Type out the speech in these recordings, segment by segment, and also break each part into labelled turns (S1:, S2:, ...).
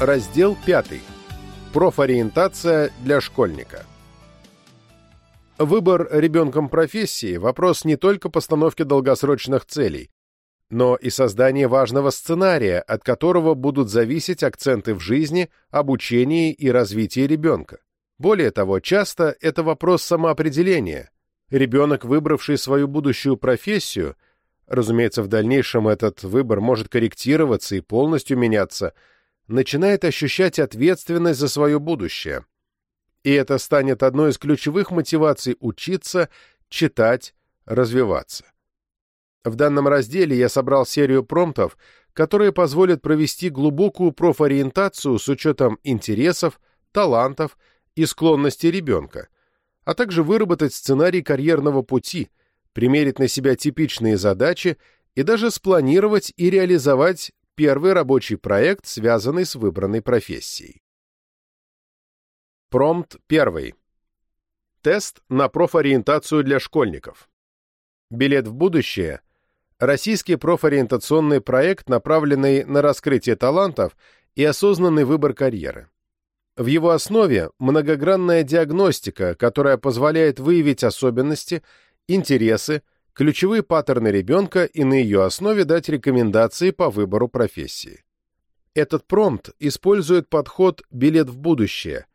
S1: Раздел 5. Профориентация для школьника. Выбор ребенком профессии – вопрос не только постановки долгосрочных целей, но и создания важного сценария, от которого будут зависеть акценты в жизни, обучении и развитии ребенка. Более того, часто это вопрос самоопределения. Ребенок, выбравший свою будущую профессию, разумеется, в дальнейшем этот выбор может корректироваться и полностью меняться – начинает ощущать ответственность за свое будущее. И это станет одной из ключевых мотиваций учиться, читать, развиваться. В данном разделе я собрал серию промптов, которые позволят провести глубокую профориентацию с учетом интересов, талантов и склонностей ребенка, а также выработать сценарий карьерного пути, примерить на себя типичные задачи и даже спланировать и реализовать первый рабочий проект, связанный с выбранной профессией. Промпт 1. Тест на профориентацию для школьников. Билет в будущее – российский профориентационный проект, направленный на раскрытие талантов и осознанный выбор карьеры. В его основе многогранная диагностика, которая позволяет выявить особенности, интересы, ключевые паттерны ребенка и на ее основе дать рекомендации по выбору профессии. Этот промпт использует подход «билет в будущее»,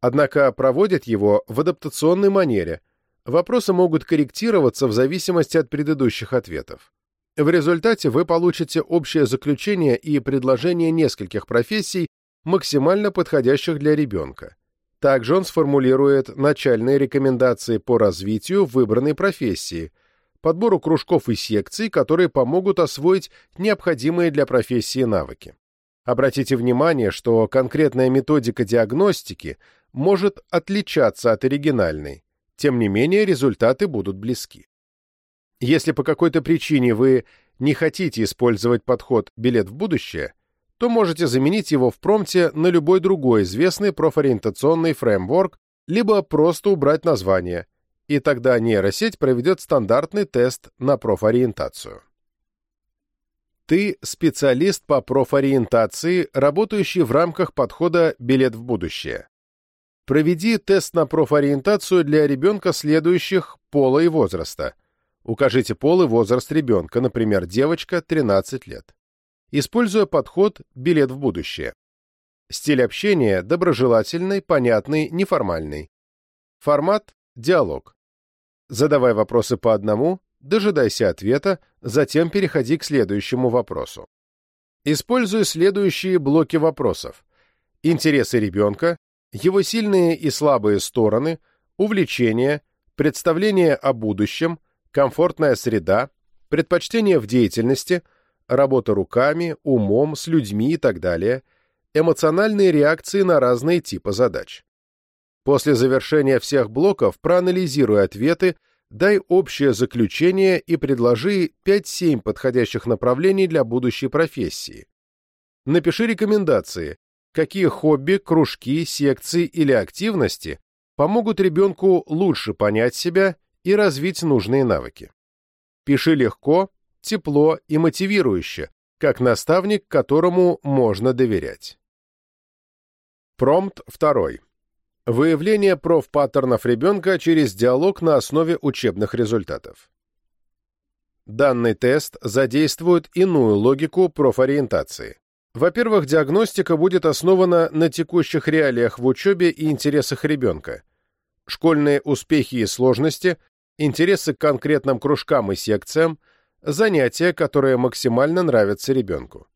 S1: однако проводит его в адаптационной манере. Вопросы могут корректироваться в зависимости от предыдущих ответов. В результате вы получите общее заключение и предложение нескольких профессий, максимально подходящих для ребенка. Также он сформулирует начальные рекомендации по развитию выбранной профессии – подбору кружков и секций, которые помогут освоить необходимые для профессии навыки. Обратите внимание, что конкретная методика диагностики может отличаться от оригинальной, тем не менее результаты будут близки. Если по какой-то причине вы не хотите использовать подход «билет в будущее», то можете заменить его в промпте на любой другой известный профориентационный фреймворк, либо просто убрать название – и тогда нейросеть проведет стандартный тест на профориентацию. Ты специалист по профориентации, работающий в рамках подхода «Билет в будущее». Проведи тест на профориентацию для ребенка следующих пола и возраста. Укажите пол и возраст ребенка, например, девочка, 13 лет. Используя подход «Билет в будущее». Стиль общения доброжелательный, понятный, неформальный. Формат – диалог. Задавай вопросы по одному, дожидайся ответа, затем переходи к следующему вопросу. Используй следующие блоки вопросов. Интересы ребенка, его сильные и слабые стороны, увлечения, представление о будущем, комфортная среда, предпочтения в деятельности, работа руками, умом, с людьми и так далее, эмоциональные реакции на разные типы задач. После завершения всех блоков проанализируй ответы, дай общее заключение и предложи 5-7 подходящих направлений для будущей профессии. Напиши рекомендации, какие хобби, кружки, секции или активности помогут ребенку лучше понять себя и развить нужные навыки. Пиши легко, тепло и мотивирующе, как наставник, которому можно доверять. Промпт второй. Выявление профпаттернов ребенка через диалог на основе учебных результатов. Данный тест задействует иную логику профориентации. Во-первых, диагностика будет основана на текущих реалиях в учебе и интересах ребенка. Школьные успехи и сложности, интересы к конкретным кружкам и секциям, занятия, которые максимально нравятся ребенку.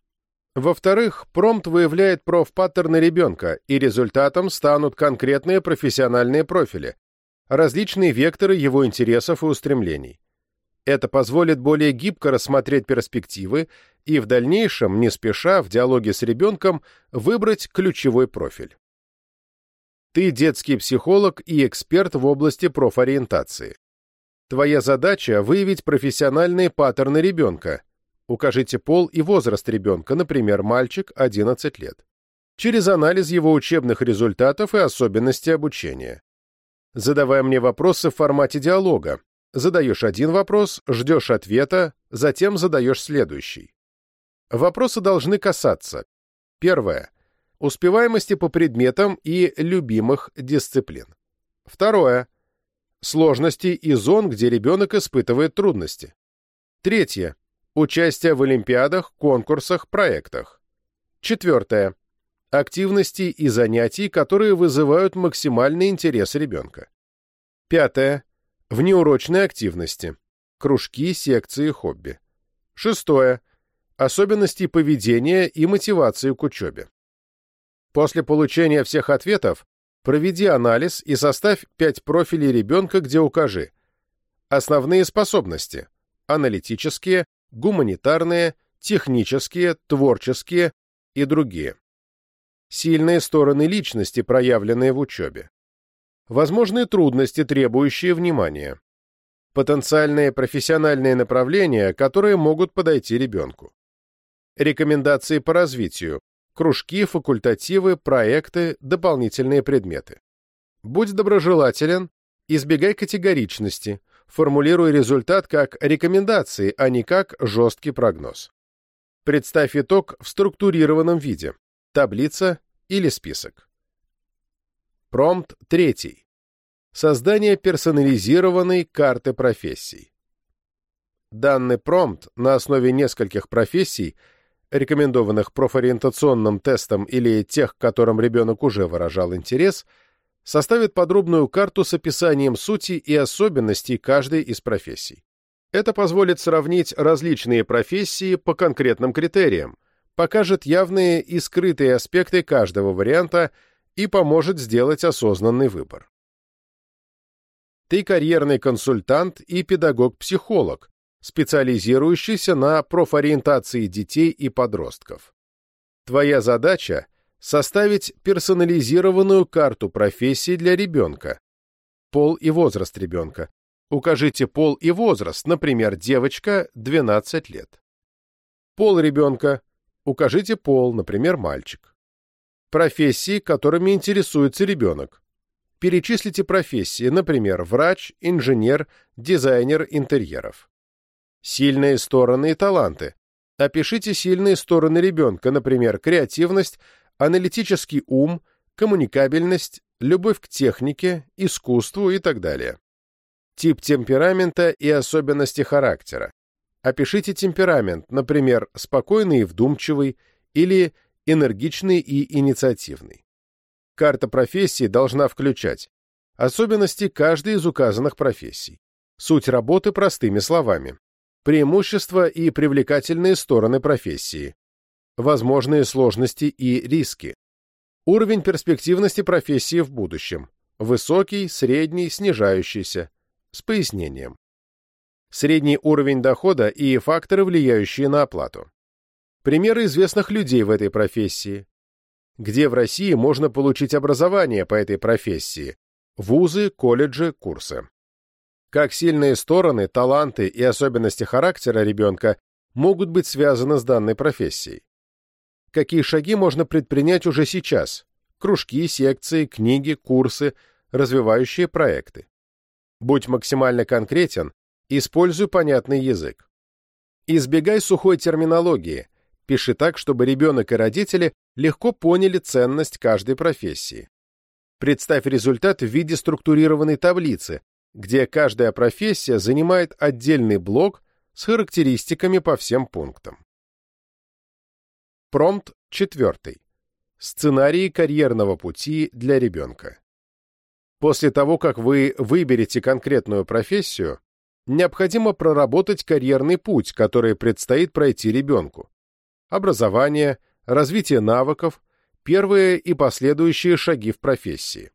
S1: Во-вторых, промпт выявляет профпаттерны ребенка, и результатом станут конкретные профессиональные профили, различные векторы его интересов и устремлений. Это позволит более гибко рассмотреть перспективы и в дальнейшем, не спеша, в диалоге с ребенком, выбрать ключевой профиль. Ты детский психолог и эксперт в области профориентации. Твоя задача – выявить профессиональные паттерны ребенка, Укажите пол и возраст ребенка, например, мальчик 11 лет. Через анализ его учебных результатов и особенностей обучения. Задавай мне вопросы в формате диалога. Задаешь один вопрос, ждешь ответа, затем задаешь следующий. Вопросы должны касаться. Первое. успеваемости по предметам и любимых дисциплин. Второе. Сложности и зон, где ребенок испытывает трудности. Третье. Участие в олимпиадах, конкурсах, проектах. Четвертое. Активности и занятий, которые вызывают максимальный интерес ребенка. Пятое. Внеурочные активности. Кружки, секции, хобби. Шестое. Особенности поведения и мотивации к учебе. После получения всех ответов проведи анализ и составь пять профилей ребенка, где укажи основные способности – аналитические, гуманитарные, технические, творческие и другие. Сильные стороны личности, проявленные в учебе. Возможные трудности, требующие внимания. Потенциальные профессиональные направления, которые могут подойти ребенку. Рекомендации по развитию, кружки, факультативы, проекты, дополнительные предметы. Будь доброжелателен, избегай категоричности, формулируй результат как рекомендации, а не как жесткий прогноз. Представь итог в структурированном виде, таблица или список. Промпт третий. Создание персонализированной карты профессий. Данный промпт на основе нескольких профессий – рекомендованных профориентационным тестом или тех, к которым ребенок уже выражал интерес, составит подробную карту с описанием сути и особенностей каждой из профессий. Это позволит сравнить различные профессии по конкретным критериям, покажет явные и скрытые аспекты каждого варианта и поможет сделать осознанный выбор. Ты карьерный консультант и педагог-психолог, специализирующийся на профориентации детей и подростков. Твоя задача – составить персонализированную карту профессий для ребенка. Пол и возраст ребенка. Укажите пол и возраст, например, девочка – 12 лет. Пол ребенка. Укажите пол, например, мальчик. Профессии, которыми интересуется ребенок. Перечислите профессии, например, врач, инженер, дизайнер интерьеров. Сильные стороны и таланты. Опишите сильные стороны ребенка, например, креативность, аналитический ум, коммуникабельность, любовь к технике, искусству и так далее. Тип темперамента и особенности характера. Опишите темперамент, например, спокойный и вдумчивый или энергичный и инициативный. Карта профессии должна включать особенности каждой из указанных профессий, суть работы простыми словами, преимущества и привлекательные стороны профессии, возможные сложности и риски, уровень перспективности профессии в будущем, высокий, средний, снижающийся, с пояснением, средний уровень дохода и факторы, влияющие на оплату, примеры известных людей в этой профессии, где в России можно получить образование по этой профессии, вузы, колледжи, курсы. Как сильные стороны, таланты и особенности характера ребенка могут быть связаны с данной профессией. Какие шаги можно предпринять уже сейчас? Кружки, секции, книги, курсы, развивающие проекты. Будь максимально конкретен, используй понятный язык. Избегай сухой терминологии, пиши так, чтобы ребенок и родители легко поняли ценность каждой профессии. Представь результат в виде структурированной таблицы, где каждая профессия занимает отдельный блок с характеристиками по всем пунктам. Промпт 4. Сценарии карьерного пути для ребенка. После того, как вы выберете конкретную профессию, необходимо проработать карьерный путь, который предстоит пройти ребенку. Образование, развитие навыков, первые и последующие шаги в профессии.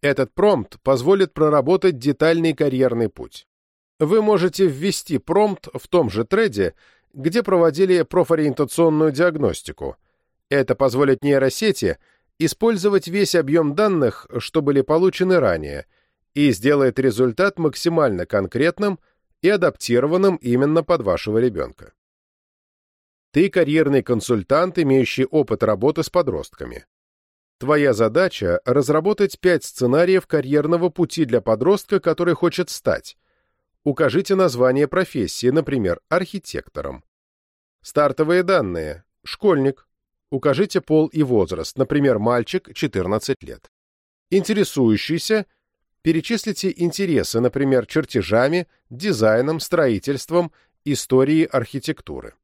S1: Этот промпт позволит проработать детальный карьерный путь. Вы можете ввести промпт в том же треде, где проводили профориентационную диагностику. Это позволит нейросети использовать весь объем данных, что были получены ранее, и сделает результат максимально конкретным и адаптированным именно под вашего ребенка. Ты карьерный консультант, имеющий опыт работы с подростками. Твоя задача — разработать пять сценариев карьерного пути для подростка, который хочет стать. Укажите название профессии, например, архитектором. Стартовые данные. Школьник. Укажите пол и возраст, например, мальчик 14 лет. Интересующийся перечислите интересы, например, чертежами, дизайном, строительством, историей архитектуры.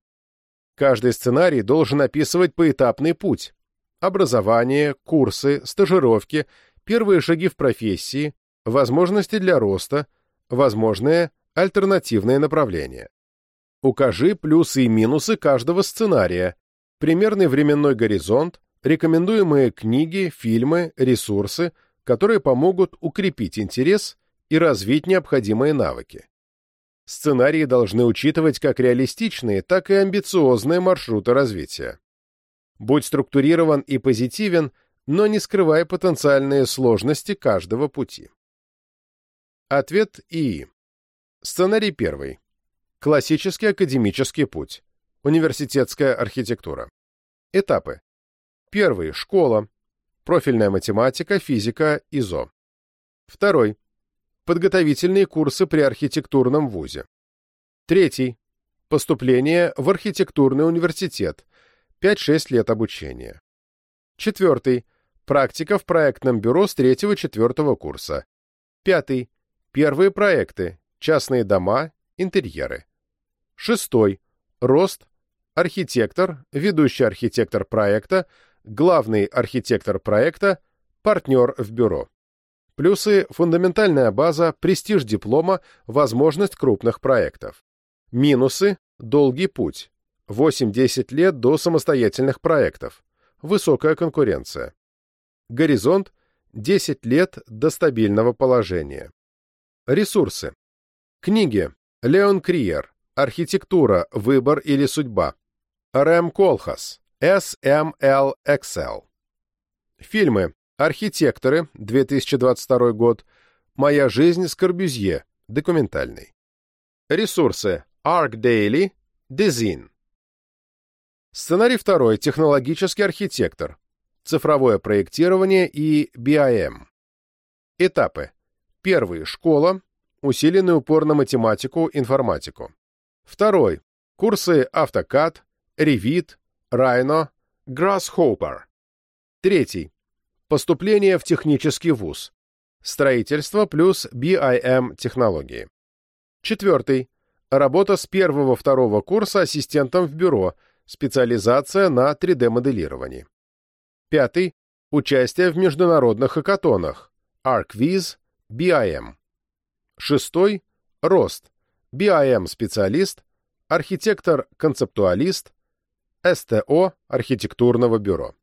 S1: Каждый сценарий должен описывать поэтапный путь. Образование, курсы, стажировки, первые шаги в профессии, возможности для роста, возможные альтернативные направления. Укажи плюсы и минусы каждого сценария, примерный временной горизонт, рекомендуемые книги, фильмы, ресурсы, которые помогут укрепить интерес и развить необходимые навыки. Сценарии должны учитывать как реалистичные, так и амбициозные маршруты развития. Будь структурирован и позитивен, но не скрывай потенциальные сложности каждого пути. Ответ И. Сценарий первый. Классический академический путь. Университетская архитектура. Этапы. Первый. Школа. Профильная математика, физика, ИЗО. Второй подготовительные курсы при архитектурном вузе. Третий. Поступление в архитектурный университет. 5-6 лет обучения. Четвертый. Практика в проектном бюро с 3-4 курса. Пятый. Первые проекты. Частные дома, интерьеры. Шестой. Рост. Архитектор, ведущий архитектор проекта, главный архитектор проекта, партнер в бюро. Плюсы – фундаментальная база, престиж диплома, возможность крупных проектов. Минусы – долгий путь. 8-10 лет до самостоятельных проектов. Высокая конкуренция. Горизонт – 10 лет до стабильного положения. Ресурсы. Книги. Леон Криер. Архитектура. Выбор или судьба. Рэм Колхас. SML Фильмы. Архитекторы, 2022 год. Моя жизнь с Корбюзье, документальный. Ресурсы. Arc Daily, Dezin. Сценарий второй. Технологический архитектор. Цифровое проектирование и BIM. Этапы. Первый. Школа. Усиленный упор на математику, информатику. Второй. Курсы AutoCAD, Revit, Rhino, Grasshopper. Третий. Поступление в технический вуз. Строительство плюс BIM технологии. Четвертый. Работа с первого-второго курса ассистентом в бюро, специализация на 3D-моделировании. Пятый. Участие в международных хакатонах. ArcViz, BIM. Шестой. Рост. BIM-специалист, архитектор-концептуалист, СТО архитектурного бюро.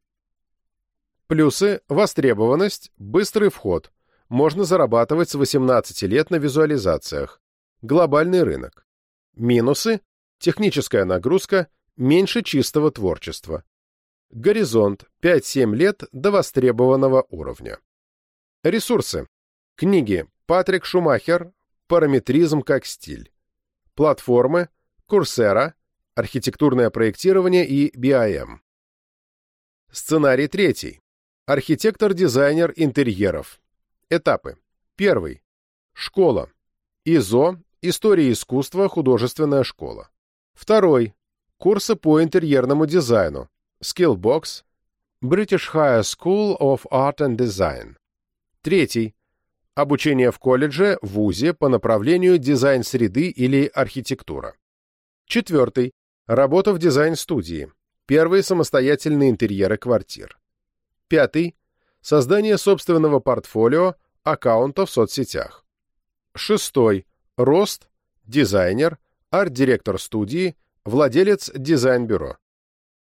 S1: Плюсы – востребованность, быстрый вход. Можно зарабатывать с 18 лет на визуализациях. Глобальный рынок. Минусы – техническая нагрузка, меньше чистого творчества. Горизонт – 5-7 лет до востребованного уровня. Ресурсы. Книги Патрик Шумахер «Параметризм как стиль». Платформы Курсера, архитектурное проектирование и BIM. Сценарий третий. Архитектор-дизайнер интерьеров. Этапы. Первый. Школа. ИЗО. История искусства. Художественная школа. Второй. Курсы по интерьерному дизайну. Skillbox. British Higher School of Art and Design. Третий. Обучение в колледже, вузе по направлению дизайн среды или архитектура. Четвертый. Работа в дизайн-студии. Первые самостоятельные интерьеры квартир. Пятый. Создание собственного портфолио, аккаунта в соцсетях. Шестой. Рост, дизайнер, арт-директор студии, владелец дизайн-бюро.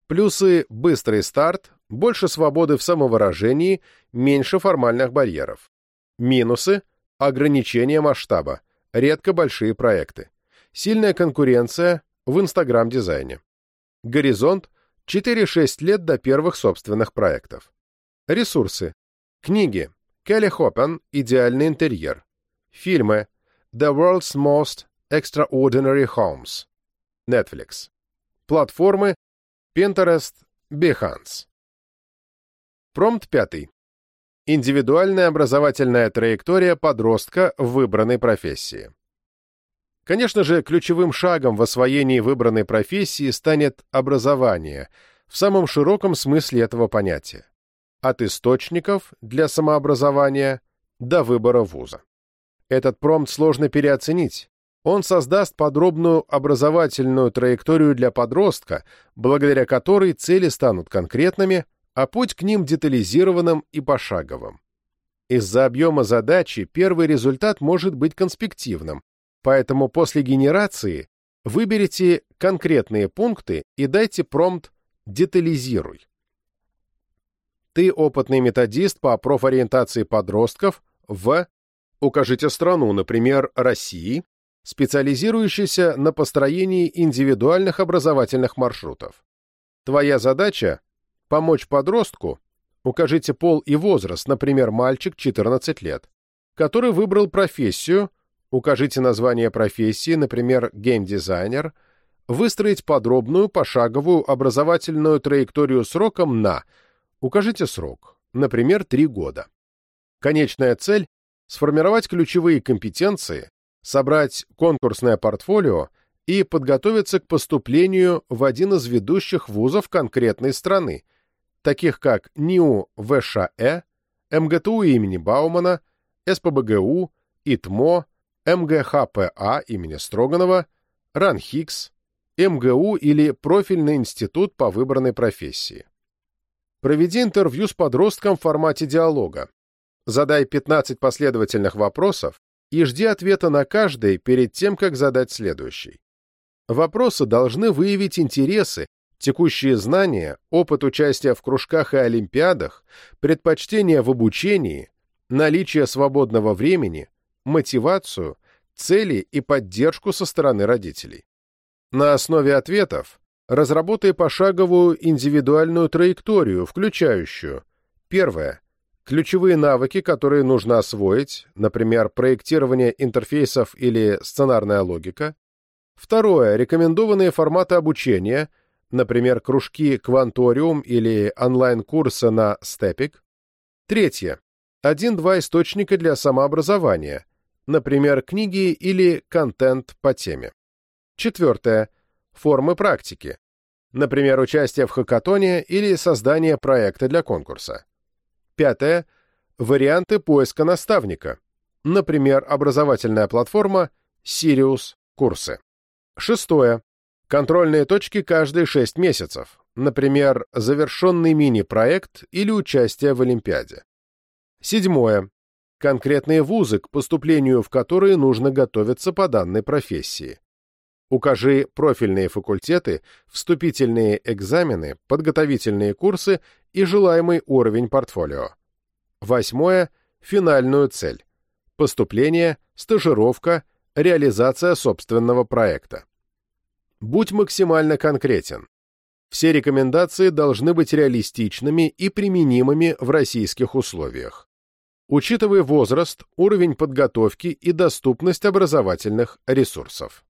S1: Плюсы – быстрый старт, больше свободы в самовыражении, меньше формальных барьеров. Минусы – ограничение масштаба, редко большие проекты. Сильная конкуренция в Инстаграм-дизайне. Горизонт – 4-6 лет до первых собственных проектов. Ресурсы. Книги. Келли Хоппен «Идеальный интерьер». Фильмы. The World's Most Extraordinary Homes. Netflix. Платформы. Pinterest, Behance. Промпт пятый. Индивидуальная образовательная траектория подростка в выбранной профессии. Конечно же, ключевым шагом в освоении выбранной профессии станет образование – в самом широком смысле этого понятия, от источников для самообразования до выбора вуза. Этот промпт сложно переоценить. Он создаст подробную образовательную траекторию для подростка, благодаря которой цели станут конкретными, а путь к ним детализированным и пошаговым. Из-за объема задачи первый результат может быть конспективным, поэтому после генерации выберите конкретные пункты и дайте промпт «детализируй». Ты опытный методист по профориентации подростков в Укажите страну, например, России, специализирующийся на построении индивидуальных образовательных маршрутов. Твоя задача – помочь подростку, укажите пол и возраст, например, мальчик 14 лет, который выбрал профессию, укажите название профессии, например, геймдизайнер, выстроить подробную пошаговую образовательную траекторию сроком на, укажите срок, например, 3 года. Конечная цель сформировать ключевые компетенции, собрать конкурсное портфолио и подготовиться к поступлению в один из ведущих вузов конкретной страны, таких как НИУ ВШЭ, МГТУ имени Баумана, СПБГУ, ИТМО, МГХПА имени Строганова, РАНХИКС, МГУ или профильный институт по выбранной профессии. Проведи интервью с подростком в формате диалога, Задай 15 последовательных вопросов и жди ответа на каждый перед тем, как задать следующий. Вопросы должны выявить интересы, текущие знания, опыт участия в кружках и олимпиадах, предпочтения в обучении, наличие свободного времени, мотивацию, цели и поддержку со стороны родителей. На основе ответов разработай пошаговую индивидуальную траекторию, включающую Первое. Ключевые навыки, которые нужно освоить, например, проектирование интерфейсов или сценарная логика. Второе. Рекомендованные форматы обучения, например, кружки Кванториум или онлайн-курсы на Степик. Третье. Один-два источника для самообразования, например, книги или контент по теме. Четвертое. Формы практики, например, участие в хакатоне или создание проекта для конкурса. Пятое. Варианты поиска наставника. Например, образовательная платформа Sirius курсы. Шестое. Контрольные точки каждые 6 месяцев. Например, завершенный мини-проект или участие в Олимпиаде. Седьмое. Конкретные вузы, к поступлению в которые нужно готовиться по данной профессии. Укажи профильные факультеты, вступительные экзамены, подготовительные курсы и желаемый уровень портфолио. Восьмое – финальную цель. Поступление, стажировка, реализация собственного проекта. Будь максимально конкретен. Все рекомендации должны быть реалистичными и применимыми в российских условиях. Учитывая возраст, уровень подготовки и доступность образовательных ресурсов.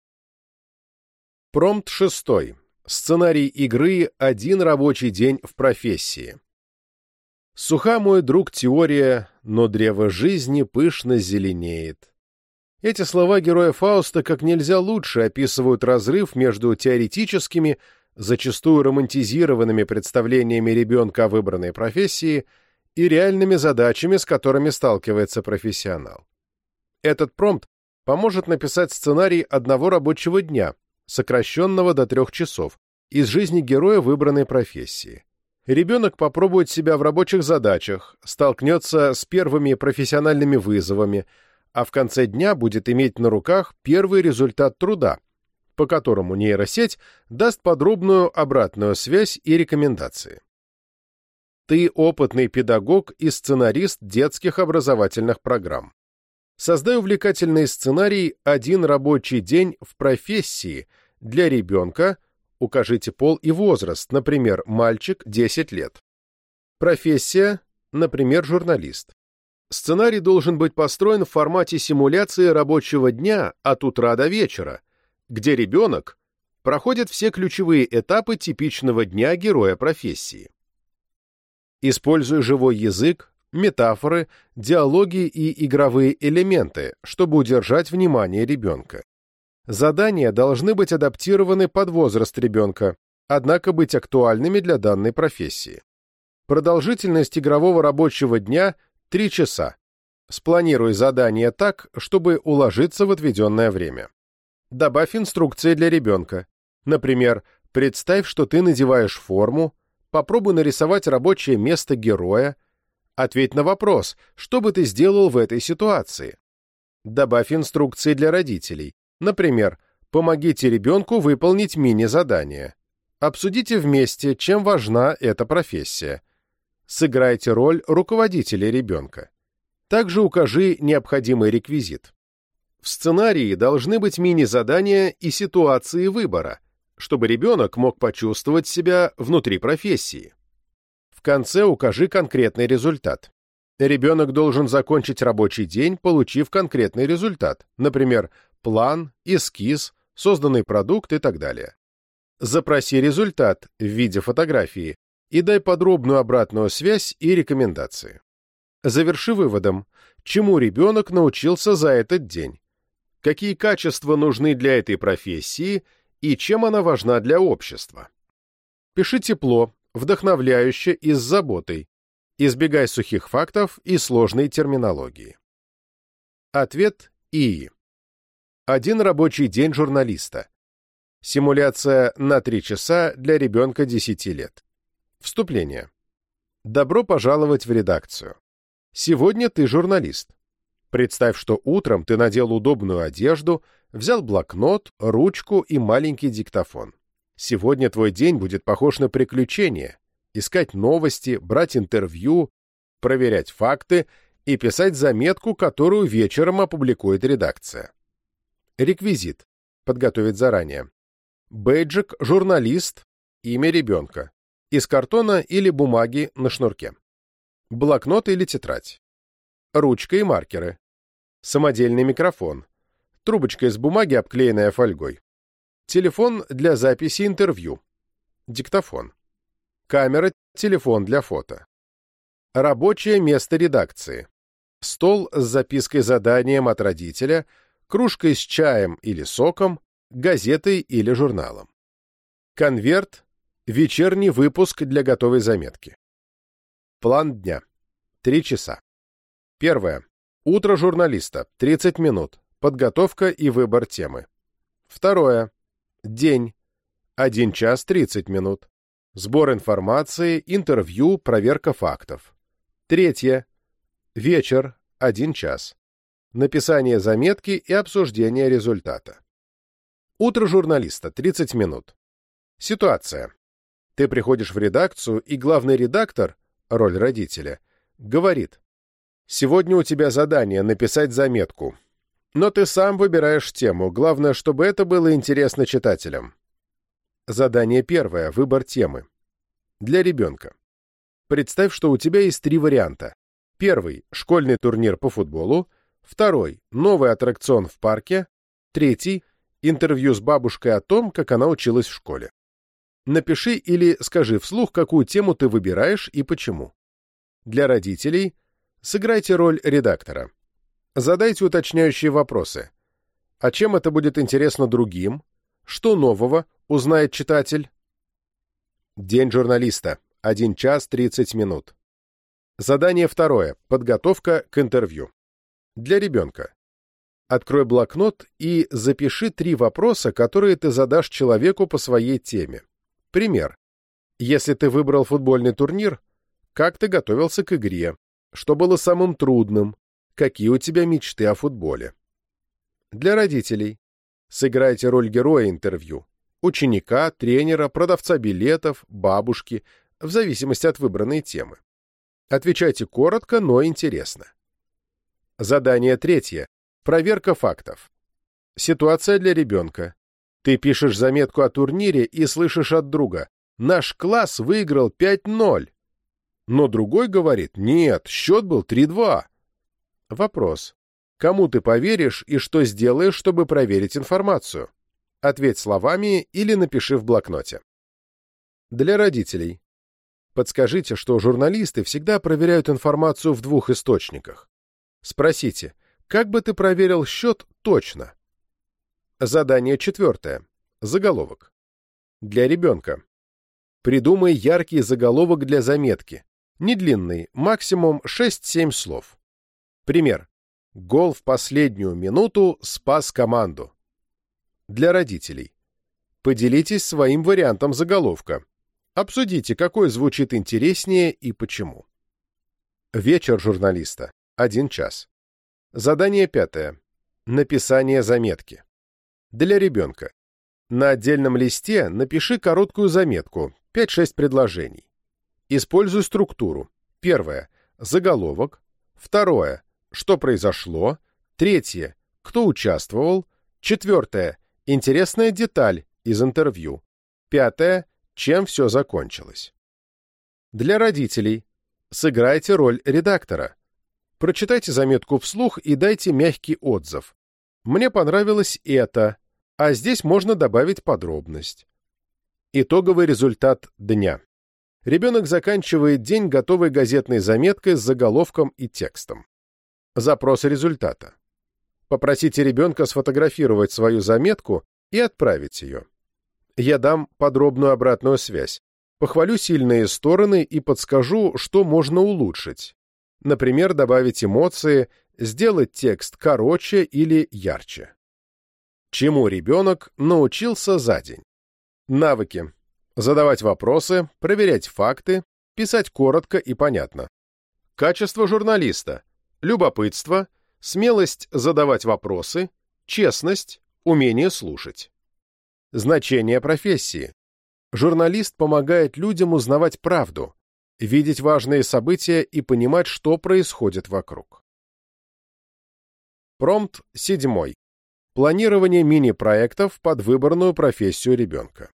S1: Промпт 6. Сценарий игры «Один рабочий день в профессии». Суха, мой друг, теория, но древо жизни пышно зеленеет. Эти слова героя Фауста как нельзя лучше описывают разрыв между теоретическими, зачастую романтизированными представлениями ребенка о выбранной профессии и реальными задачами, с которыми сталкивается профессионал. Этот промпт поможет написать сценарий одного рабочего дня, сокращенного до трех часов, из жизни героя выбранной профессии. Ребенок попробует себя в рабочих задачах, столкнется с первыми профессиональными вызовами, а в конце дня будет иметь на руках первый результат труда, по которому нейросеть даст подробную обратную связь и рекомендации. Ты опытный педагог и сценарист детских образовательных программ. Создай увлекательный сценарий «Один рабочий день в профессии» для ребенка, укажите пол и возраст, например, мальчик 10 лет. Профессия, например, журналист. Сценарий должен быть построен в формате симуляции рабочего дня от утра до вечера, где ребенок проходит все ключевые этапы типичного дня героя профессии. Используй живой язык, метафоры, диалоги и игровые элементы, чтобы удержать внимание ребенка. Задания должны быть адаптированы под возраст ребенка, однако быть актуальными для данной профессии. Продолжительность игрового рабочего дня – 3 часа. Спланируй задание так, чтобы уложиться в отведенное время. Добавь инструкции для ребенка. Например, представь, что ты надеваешь форму, попробуй нарисовать рабочее место героя, ответь на вопрос, что бы ты сделал в этой ситуации. Добавь инструкции для родителей. Например, помогите ребенку выполнить мини-задание. Обсудите вместе, чем важна эта профессия. Сыграйте роль руководителя ребенка. Также укажи необходимый реквизит. В сценарии должны быть мини-задания и ситуации выбора, чтобы ребенок мог почувствовать себя внутри профессии. В конце укажи конкретный результат. Ребенок должен закончить рабочий день, получив конкретный результат, например, план, эскиз, созданный продукт и так далее. Запроси результат в виде фотографии и дай подробную обратную связь и рекомендации. Заверши выводом, чему ребенок научился за этот день, какие качества нужны для этой профессии и чем она важна для общества. Пиши тепло, вдохновляюще и с заботой. Избегай сухих фактов и сложной терминологии. Ответ И. Один рабочий день журналиста. Симуляция на 3 часа для ребенка 10 лет. Вступление. Добро пожаловать в редакцию. Сегодня ты журналист. Представь, что утром ты надел удобную одежду, взял блокнот, ручку и маленький диктофон. Сегодня твой день будет похож на приключение. Искать новости, брать интервью, проверять факты и писать заметку, которую вечером опубликует редакция. Реквизит. Подготовить заранее. Бейджик, журналист, имя ребенка. Из картона или бумаги на шнурке. Блокнот или тетрадь, ручка и маркеры, самодельный микрофон, трубочка из бумаги, обклеенная фольгой, телефон для записи интервью, диктофон, камера, телефон для фото, рабочее место редакции, стол с запиской заданием от родителя, кружкой с чаем или соком, газетой или журналом. Конверт, вечерний выпуск для готовой заметки. План дня. Три часа. Первое. Утро журналиста. 30 минут. Подготовка и выбор темы. Второе. День. 1 час 30 минут. Сбор информации, интервью, проверка фактов. Третье. Вечер. 1 час. Написание заметки и обсуждение результата. Утро журналиста. 30 минут. Ситуация. Ты приходишь в редакцию, и главный редактор роль родителя, говорит, «Сегодня у тебя задание написать заметку, но ты сам выбираешь тему, главное, чтобы это было интересно читателям». Задание первое, выбор темы. Для ребенка. Представь, что у тебя есть три варианта. Первый – школьный турнир по футболу. Второй – новый аттракцион в парке. Третий – интервью с бабушкой о том, как она училась в школе. Напиши или скажи вслух, какую тему ты выбираешь и почему. Для родителей сыграйте роль редактора. Задайте уточняющие вопросы. А чем это будет интересно другим? Что нового узнает читатель? День журналиста. 1 час 30 минут. Задание второе. Подготовка к интервью. Для ребенка. Открой блокнот и запиши три вопроса, которые ты задашь человеку по своей теме. Пример. Если ты выбрал футбольный турнир, как ты готовился к игре? Что было самым трудным? Какие у тебя мечты о футболе? Для родителей. Сыграйте роль героя интервью. Ученика, тренера, продавца билетов, бабушки, в зависимости от выбранной темы. Отвечайте коротко, но интересно. Задание третье. Проверка фактов. Ситуация для ребенка. Ты пишешь заметку о турнире и слышишь от друга «Наш класс выиграл 5-0». Но другой говорит «Нет, счет был 3-2». Вопрос. Кому ты поверишь и что сделаешь, чтобы проверить информацию? Ответь словами или напиши в блокноте. Для родителей. Подскажите, что журналисты всегда проверяют информацию в двух источниках. Спросите, как бы ты проверил счет точно? Задание четвертое. Заголовок. Для ребенка. Придумай яркий заголовок для заметки. Не длинный, максимум 6-7 слов. Пример. Гол в последнюю минуту спас команду. Для родителей. Поделитесь своим вариантом заголовка. Обсудите, какой звучит интереснее и почему. Вечер журналиста. Один час. Задание пятое. Написание заметки. Для ребенка. На отдельном листе напиши короткую заметку, 5-6 предложений. Используй структуру. Первое. Заголовок. Второе. Что произошло. Третье. Кто участвовал. Четвертое. Интересная деталь из интервью. Пятое. Чем все закончилось. Для родителей. Сыграйте роль редактора. Прочитайте заметку вслух и дайте мягкий отзыв. Мне понравилось это, а здесь можно добавить подробность. Итоговый результат дня. Ребенок заканчивает день готовой газетной заметкой с заголовком и текстом. Запрос результата. Попросите ребенка сфотографировать свою заметку и отправить ее. Я дам подробную обратную связь, похвалю сильные стороны и подскажу, что можно улучшить. Например, добавить эмоции, сделать текст короче или ярче. Чему ребенок научился за день? Навыки. Задавать вопросы, проверять факты, писать коротко и понятно. Качество журналиста. Любопытство, смелость задавать вопросы, честность, умение слушать. Значение профессии. Журналист помогает людям узнавать правду, видеть важные события и понимать, что происходит вокруг. Промпт 7. Планирование мини-проектов под выбранную профессию ребенка.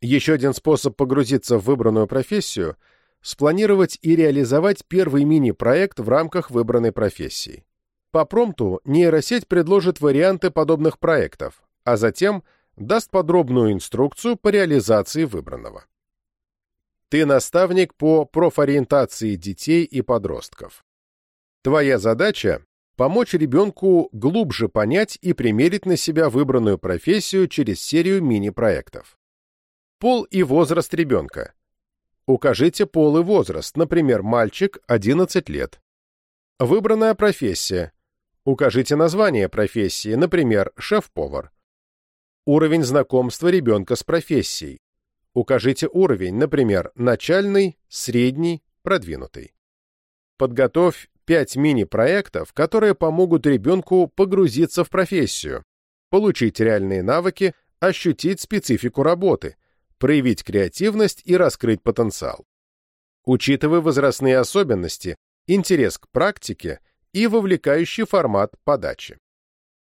S1: Еще один способ погрузиться в выбранную профессию – спланировать и реализовать первый мини-проект в рамках выбранной профессии. По промпту нейросеть предложит варианты подобных проектов, а затем даст подробную инструкцию по реализации выбранного. Ты наставник по профориентации детей и подростков. Твоя задача – помочь ребенку глубже понять и примерить на себя выбранную профессию через серию мини-проектов. Пол и возраст ребенка. Укажите пол и возраст, например, мальчик 11 лет. Выбранная профессия. Укажите название профессии, например, шеф-повар. Уровень знакомства ребенка с профессией. Укажите уровень, например, начальный, средний, продвинутый. Подготовь 5 мини-проектов, которые помогут ребенку погрузиться в профессию, получить реальные навыки, ощутить специфику работы, проявить креативность и раскрыть потенциал. Учитывая возрастные особенности, интерес к практике и вовлекающий формат подачи.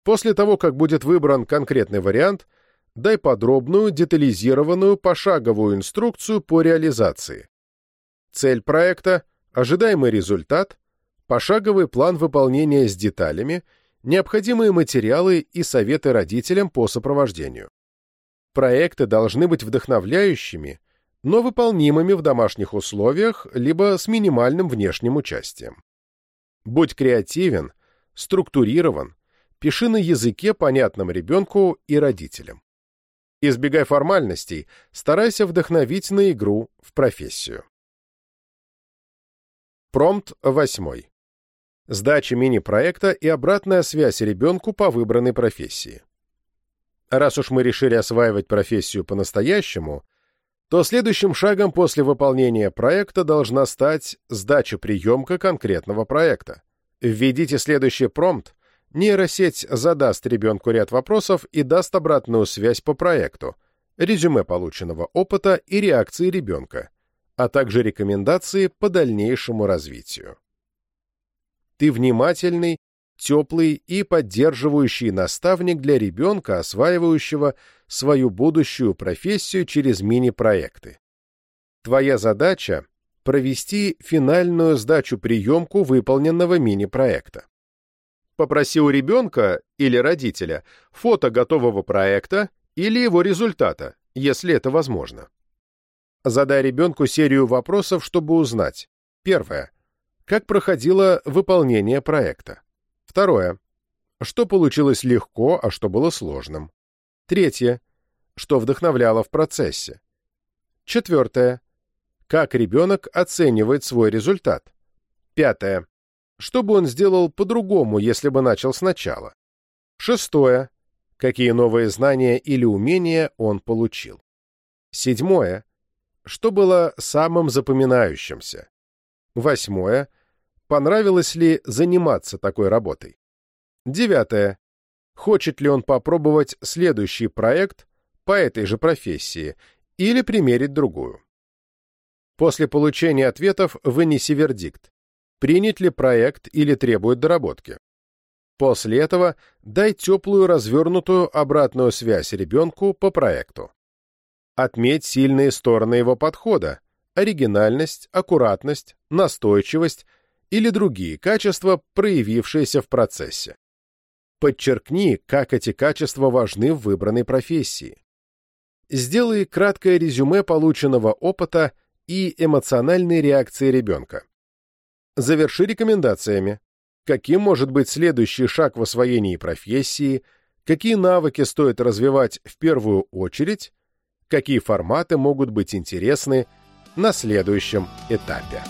S1: После того, как будет выбран конкретный вариант, дай подробную, детализированную, пошаговую инструкцию по реализации. Цель проекта, ожидаемый результат, пошаговый план выполнения с деталями, необходимые материалы и советы родителям по сопровождению. Проекты должны быть вдохновляющими, но выполнимыми в домашних условиях либо с минимальным внешним участием. Будь креативен, структурирован, пиши на языке, понятном ребенку и родителям. Избегай формальностей, старайся вдохновить на игру в профессию. Промпт 8. Сдача мини-проекта и обратная связь ребенку по выбранной профессии. Раз уж мы решили осваивать профессию по-настоящему, то следующим шагом после выполнения проекта должна стать сдача приемка конкретного проекта. Введите следующий промпт, нейросеть задаст ребенку ряд вопросов и даст обратную связь по проекту, резюме полученного опыта и реакции ребенка, а также рекомендации по дальнейшему развитию. Ты внимательный теплый и поддерживающий наставник для ребенка, осваивающего свою будущую профессию через мини-проекты. Твоя задача – провести финальную сдачу-приемку выполненного мини-проекта. Попроси у ребенка или родителя фото готового проекта или его результата, если это возможно. Задай ребенку серию вопросов, чтобы узнать. Первое. Как проходило выполнение проекта? Второе. Что получилось легко, а что было сложным. Третье. Что вдохновляло в процессе. Четвертое. Как ребенок оценивает свой результат. Пятое. Что бы он сделал по-другому, если бы начал сначала? Шестое. Какие новые знания или умения он получил? Седьмое. Что было самым запоминающимся? Восьмое. Понравилось ли заниматься такой работой? Девятое. Хочет ли он попробовать следующий проект по этой же профессии или примерить другую? После получения ответов вынеси вердикт. Принять ли проект или требует доработки? После этого дай теплую развернутую обратную связь ребенку по проекту. Отметь сильные стороны его подхода, оригинальность, аккуратность, настойчивость или другие качества, проявившиеся в процессе. Подчеркни, как эти качества важны в выбранной профессии. Сделай краткое резюме полученного опыта и эмоциональной реакции ребенка. Заверши рекомендациями. Каким может быть следующий шаг в освоении профессии, какие навыки стоит развивать в первую очередь, какие форматы могут быть интересны на следующем этапе.